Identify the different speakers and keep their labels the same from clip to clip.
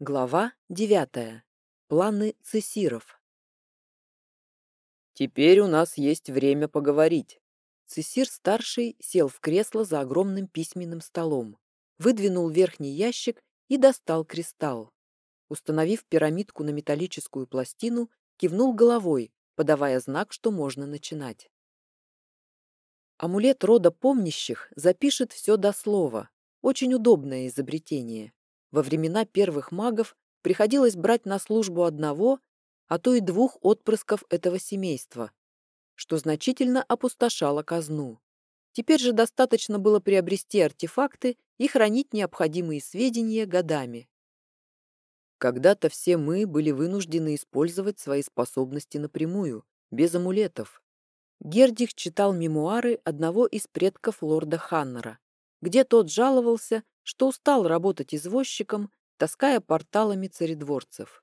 Speaker 1: Глава девятая. Планы цесиров.
Speaker 2: «Теперь у нас есть время поговорить».
Speaker 1: Цесир-старший сел в кресло за огромным письменным столом, выдвинул верхний ящик и достал кристалл. Установив пирамидку на металлическую пластину, кивнул головой, подавая знак, что можно начинать. Амулет рода помнящих запишет все до слова. Очень удобное изобретение. Во времена первых магов приходилось брать на службу одного, а то и двух отпрысков этого семейства, что значительно опустошало казну. Теперь же достаточно было приобрести артефакты и хранить необходимые сведения годами. Когда-то все мы были вынуждены использовать свои способности напрямую, без амулетов. Гердих читал мемуары одного из предков лорда Ханнера, где тот жаловался, что устал работать извозчиком, таская порталами царедворцев.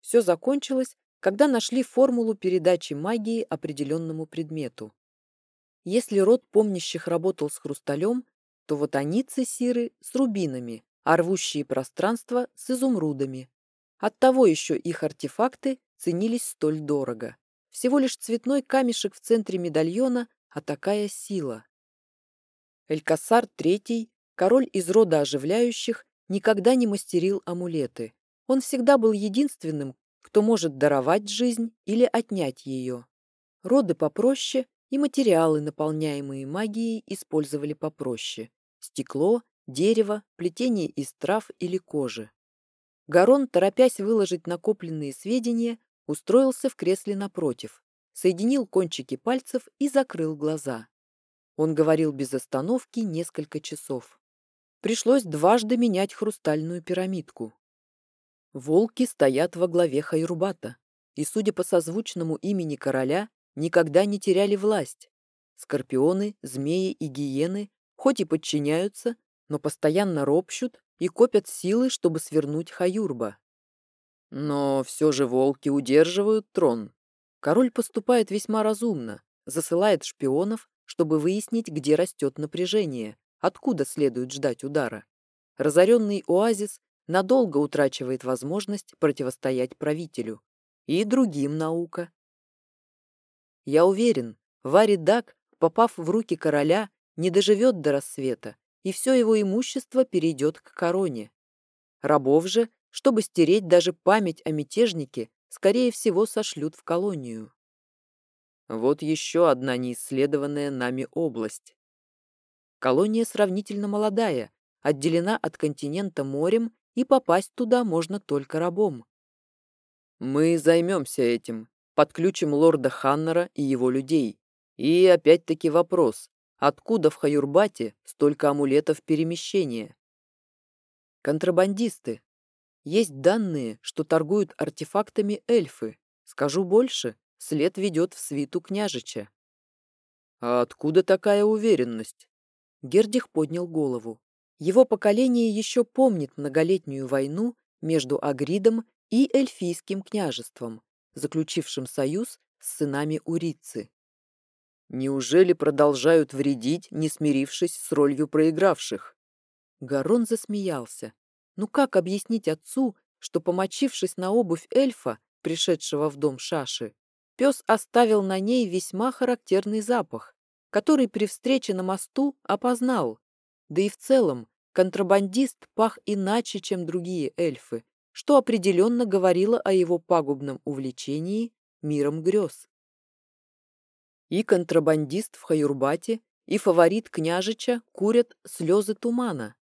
Speaker 1: Все закончилось, когда нашли формулу передачи магии определенному предмету. Если род помнящих работал с хрусталем, то вот они, цесиры, с рубинами, а рвущие пространство с изумрудами. Оттого еще их артефакты ценились столь дорого. Всего лишь цветной камешек в центре медальона, а такая сила. Элькасар III король из рода оживляющих, никогда не мастерил амулеты. Он всегда был единственным, кто может даровать жизнь или отнять ее. Роды попроще и материалы, наполняемые магией, использовали попроще. Стекло, дерево, плетение из трав или кожи. Гарон, торопясь выложить накопленные сведения, устроился в кресле напротив, соединил кончики пальцев и закрыл глаза. Он говорил без остановки несколько часов пришлось дважды менять хрустальную пирамидку. Волки стоят во главе Хайрубата, и, судя по созвучному имени короля, никогда не теряли власть. Скорпионы, змеи и гиены хоть и подчиняются, но постоянно ропщут и копят силы, чтобы свернуть Хаюрба. Но все же волки удерживают трон. Король поступает весьма разумно, засылает шпионов, чтобы выяснить, где растет напряжение, откуда следует ждать удара. Разоренный оазис надолго утрачивает возможность противостоять правителю. И другим наука. Я уверен, Вари Дак, попав в руки короля, не доживет до рассвета, и все его имущество перейдет к короне. Рабов же, чтобы стереть даже память о мятежнике, скорее всего, сошлют в колонию. Вот еще одна неисследованная нами область. Колония сравнительно молодая, отделена от континента морем, и попасть туда можно только рабом. Мы займемся этим, подключим лорда Ханнера и его людей. И опять-таки вопрос, откуда в Хаюрбате столько амулетов перемещения? Контрабандисты. Есть данные, что торгуют артефактами эльфы. Скажу больше, след ведет в свиту княжича. А откуда такая уверенность? Гердих поднял голову. Его поколение еще помнит многолетнюю войну между Агридом и Эльфийским княжеством, заключившим союз с сынами Урицы. Неужели продолжают вредить, не смирившись с ролью проигравших? Гарон засмеялся. Ну как объяснить отцу, что, помочившись на обувь эльфа, пришедшего в дом Шаши, пес оставил на ней весьма характерный запах, который при встрече на мосту опознал. Да и в целом контрабандист пах иначе, чем другие эльфы, что определенно говорило о его пагубном увлечении миром грез. И контрабандист в Хаюрбате, и фаворит княжича курят слезы тумана.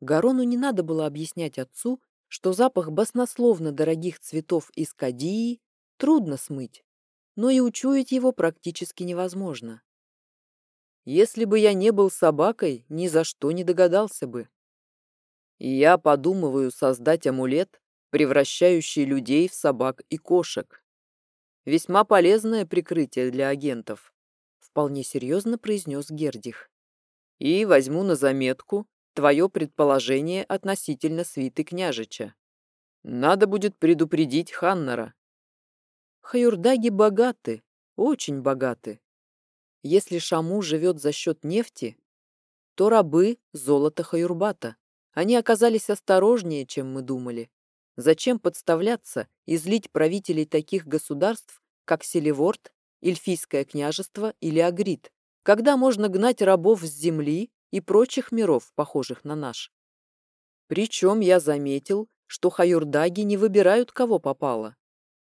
Speaker 1: Гарону не надо было объяснять отцу, что запах баснословно дорогих цветов из Кадии трудно смыть, но и учуять его практически невозможно. Если бы я не был собакой, ни за что не догадался бы. Я подумываю создать амулет, превращающий людей в собак и кошек. Весьма полезное прикрытие для агентов, вполне серьезно произнес Гердих. И возьму на заметку твое предположение относительно свиты княжича. Надо будет предупредить Ханнера. Хаюрдаги богаты, очень богаты. Если Шаму живет за счет нефти, то рабы – золото Хаюрбата, Они оказались осторожнее, чем мы думали. Зачем подставляться и злить правителей таких государств, как Селиворт, Эльфийское княжество или Агрид, когда можно гнать рабов с земли и прочих миров, похожих на наш? Причем я заметил, что хаюрдаги не выбирают, кого попало.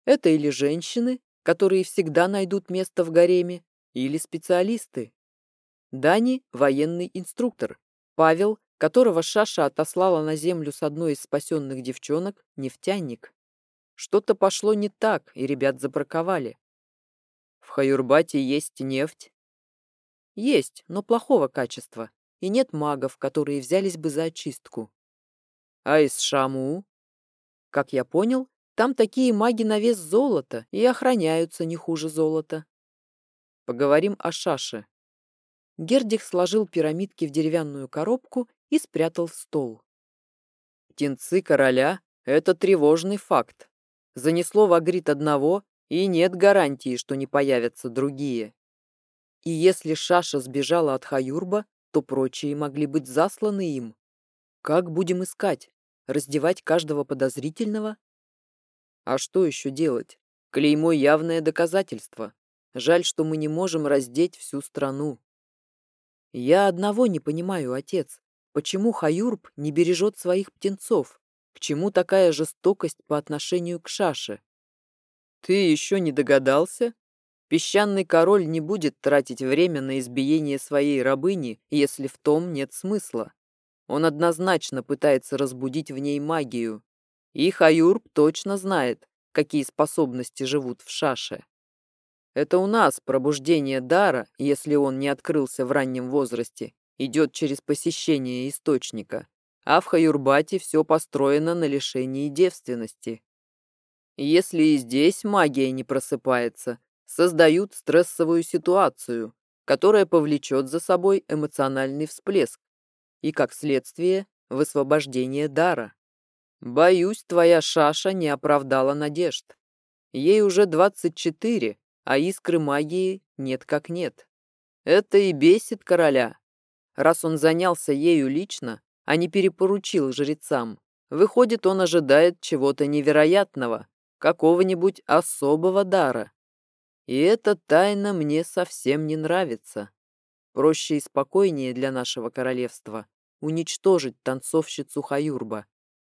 Speaker 1: Это или женщины, которые всегда найдут место в гареме, или специалисты. Дани – военный инструктор. Павел, которого Шаша отослала на землю с одной из спасенных девчонок, нефтяник. Что-то пошло не так, и ребят забраковали. В Хаюрбате есть нефть? Есть, но плохого качества, и нет магов, которые взялись бы за очистку. А из Шаму? Как я понял, там такие маги на вес золота и охраняются не хуже золота. Поговорим о Шаше. Гердих сложил пирамидки в деревянную коробку и спрятал в стол. Птенцы короля — это тревожный факт. Занесло в Агрит одного, и нет гарантии, что не появятся другие. И если Шаша сбежала от Хаюрба, то прочие могли быть засланы им. Как будем искать? Раздевать каждого подозрительного? А что еще делать? Клеймо явное доказательство. Жаль, что мы не можем раздеть всю страну. Я одного не понимаю, отец. Почему Хаюрб не бережет своих птенцов? К чему такая жестокость по отношению к Шаше? Ты еще не догадался? Песчаный король не будет тратить время на избиение своей рабыни, если в том нет смысла. Он однозначно пытается разбудить в ней магию. И Хаюрб точно знает, какие способности живут в Шаше. Это у нас пробуждение дара, если он не открылся в раннем возрасте, идет через посещение источника, а в Хаюрбате все построено на лишении девственности. Если и здесь магия не просыпается, создают стрессовую ситуацию, которая повлечет за собой эмоциональный всплеск и, как следствие, высвобождение дара. Боюсь, твоя шаша не оправдала надежд. Ей уже 24, а искры магии нет как нет. Это и бесит короля. Раз он занялся ею лично, а не перепоручил жрецам, выходит, он ожидает чего-то невероятного, какого-нибудь особого дара. И эта тайна мне совсем не нравится. Проще и спокойнее для нашего королевства уничтожить танцовщицу Хаюрба,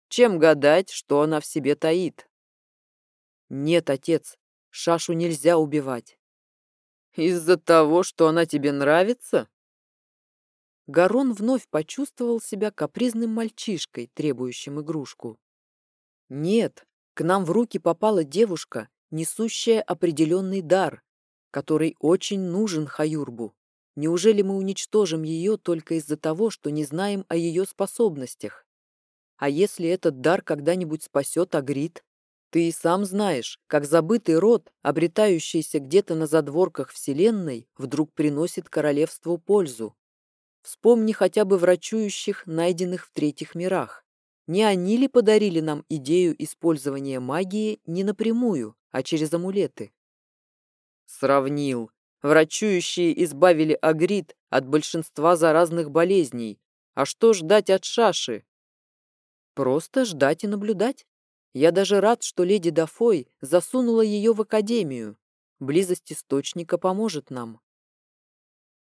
Speaker 1: чем гадать, что она в себе таит. Нет, отец, Шашу нельзя убивать. Из-за того, что она тебе нравится? Гарон вновь почувствовал себя капризным мальчишкой, требующим игрушку. Нет, к нам в руки попала девушка, несущая определенный дар, который очень нужен Хаюрбу. Неужели мы уничтожим ее только из-за того, что не знаем о ее способностях? А если этот дар когда-нибудь спасет Агрит? Ты и сам знаешь, как забытый род, обретающийся где-то на задворках Вселенной, вдруг приносит королевству пользу. Вспомни хотя бы врачующих, найденных в третьих мирах. Не они ли подарили нам идею использования магии не напрямую, а через амулеты. Сравнил. Врачующие избавили Агрид от большинства заразных болезней. А что ждать от Шаши? Просто ждать и наблюдать. Я даже рад, что леди Дафой засунула ее в академию. Близость источника поможет нам.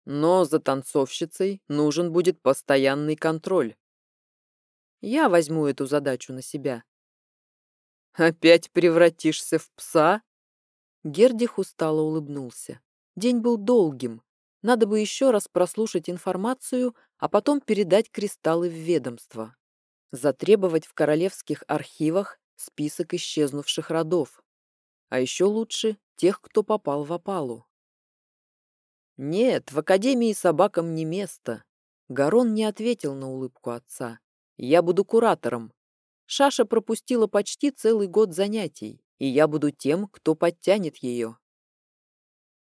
Speaker 1: Но за танцовщицей нужен будет постоянный контроль. Я возьму эту задачу на себя. «Опять превратишься в пса?» Гердих устало улыбнулся. День был долгим. Надо бы еще раз прослушать информацию, а потом передать кристаллы в ведомство. Затребовать в королевских архивах список исчезнувших родов. А еще лучше тех, кто попал в опалу. Нет, в академии собакам не место. Гарон не ответил на улыбку отца. Я буду куратором, Шаша пропустила почти целый год занятий, и я буду тем, кто подтянет ее.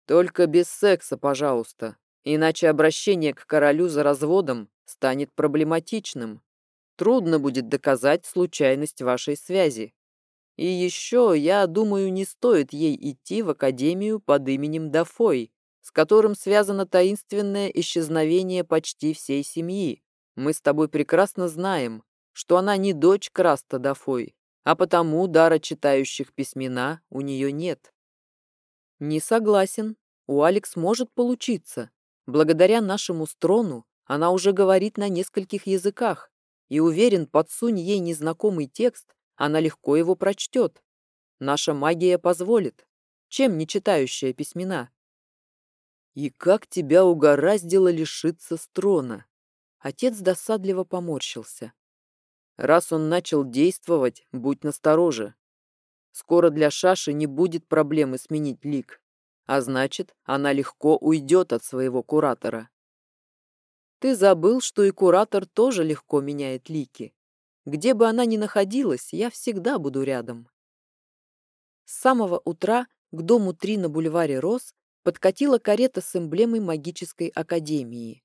Speaker 1: Только без секса, пожалуйста, иначе обращение к королю за разводом станет проблематичным. Трудно будет доказать случайность вашей связи. И еще, я думаю, не стоит ей идти в академию под именем Дафой, с которым связано таинственное исчезновение почти всей семьи. Мы с тобой прекрасно знаем,
Speaker 2: что она не дочь Краста Дафой, а потому дара читающих письмена у нее нет.
Speaker 1: Не согласен. У Алекс может получиться. Благодаря нашему строну она уже говорит на нескольких языках, и уверен, подсунь ей незнакомый текст, она легко его прочтет. Наша магия позволит. Чем не читающая письмена?
Speaker 2: И как тебя угораздило лишиться строна?
Speaker 1: Отец досадливо поморщился.
Speaker 2: Раз он начал действовать, будь настороже. Скоро для Шаши не будет проблемы сменить лик, а значит, она легко уйдет от своего куратора.
Speaker 1: Ты забыл, что и куратор тоже легко меняет лики. Где бы она ни находилась, я всегда буду рядом. С самого утра к дому 3 на бульваре Рос подкатила карета с эмблемой магической академии.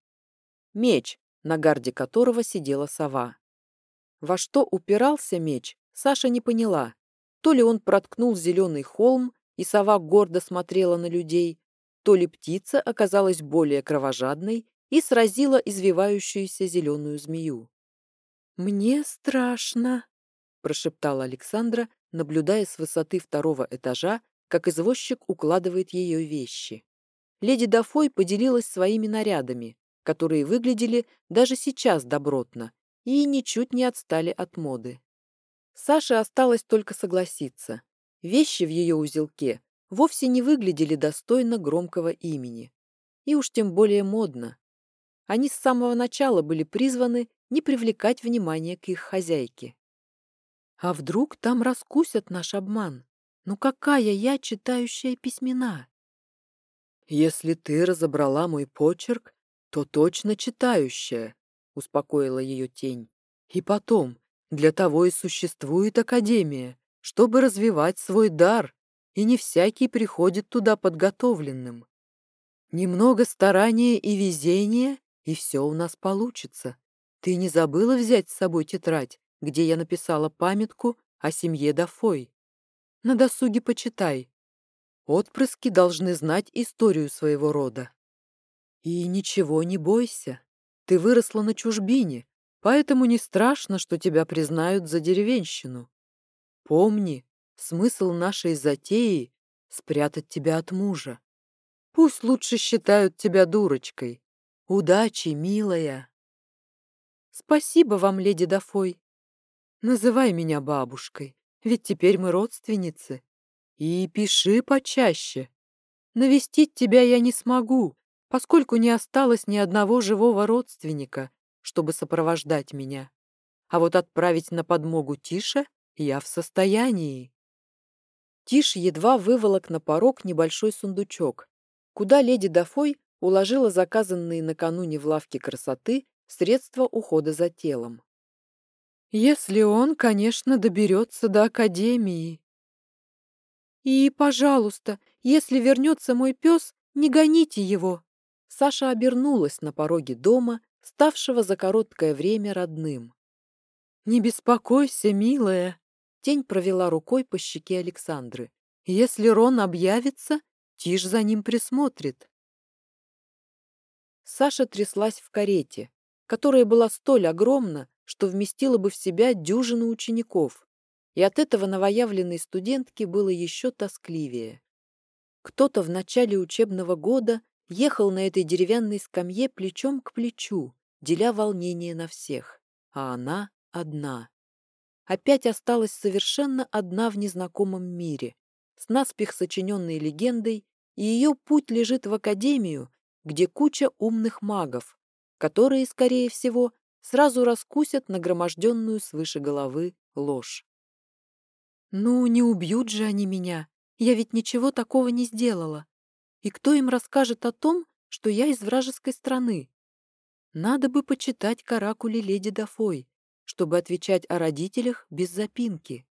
Speaker 1: Меч, на гарде которого сидела сова. Во что упирался меч, Саша не поняла. То ли он проткнул зеленый холм, и сова гордо смотрела на людей, то ли птица оказалась более кровожадной и сразила извивающуюся зеленую змею. «Мне страшно», — прошептала Александра, наблюдая с высоты второго этажа, как извозчик укладывает ее вещи. Леди Дафой поделилась своими нарядами, которые выглядели даже сейчас добротно и ничуть не отстали от моды. Саше осталось только согласиться. Вещи в ее узелке вовсе не выглядели достойно громкого имени. И уж тем более модно. Они с самого начала были призваны не привлекать внимания к их хозяйке. А вдруг там раскусят наш обман? Ну какая я читающая письмена?
Speaker 2: Если ты разобрала мой почерк, то точно читающая, успокоила ее тень. И потом, для того и существует Академия, чтобы развивать свой дар, и не всякий приходит туда подготовленным. Немного старания и везения, и все у нас получится. Ты не забыла взять с собой тетрадь, где я написала памятку о семье Дафой? На досуге почитай. Отпрыски должны знать историю своего рода. И ничего не бойся. Ты выросла на чужбине, поэтому не страшно, что тебя признают за деревенщину. Помни, смысл нашей затеи — спрятать тебя от мужа. Пусть лучше считают тебя дурочкой. Удачи, милая.
Speaker 1: Спасибо вам, леди Дафой. Называй меня бабушкой, ведь теперь мы родственницы. И пиши почаще. Навестить тебя я не смогу, поскольку не осталось ни одного живого родственника, чтобы сопровождать меня. А вот отправить на подмогу Тише я в состоянии. Тиш едва выволок на порог небольшой сундучок, куда леди Дафой уложила заказанные накануне в лавке красоты средства ухода за телом. Если он, конечно, доберется до Академии. И, пожалуйста, если вернется мой пес, не гоните его. Саша обернулась на пороге дома, ставшего за короткое время родным. «Не беспокойся, милая!» Тень провела рукой по щеке Александры. «Если Рон объявится, Тишь за ним присмотрит». Саша тряслась в карете, которая была столь огромна, что вместила бы в себя дюжину учеников, и от этого новоявленной студентки было еще тоскливее. Кто-то в начале учебного года ехал на этой деревянной скамье плечом к плечу, деля волнение на всех, а она одна. Опять осталась совершенно одна в незнакомом мире, с наспех сочиненной легендой, и ее путь лежит в академию, где куча умных магов, которые, скорее всего, сразу раскусят нагроможденную свыше головы ложь. «Ну, не убьют же они меня, я ведь ничего такого не сделала. И кто им расскажет о том, что я из вражеской страны? Надо бы почитать каракули леди Дафой, чтобы отвечать о родителях без запинки.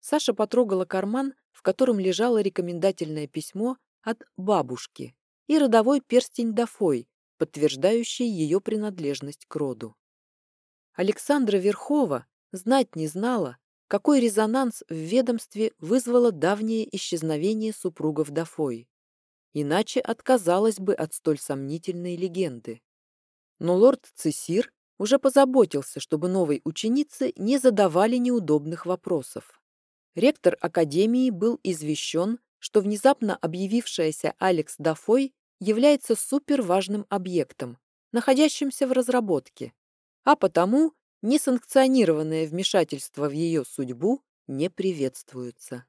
Speaker 1: Саша потрогала карман, в котором лежало рекомендательное письмо от бабушки и родовой перстень Дафой, подтверждающий ее принадлежность к роду. Александра Верхова знать не знала, какой резонанс в ведомстве вызвало давнее исчезновение супругов Дафой иначе отказалась бы от столь сомнительной легенды. Но лорд Цесир уже позаботился, чтобы новой ученице не задавали неудобных вопросов. Ректор Академии был извещен, что внезапно объявившаяся Алекс Дафой является суперважным объектом, находящимся в разработке, а потому несанкционированное вмешательство в ее судьбу не приветствуется.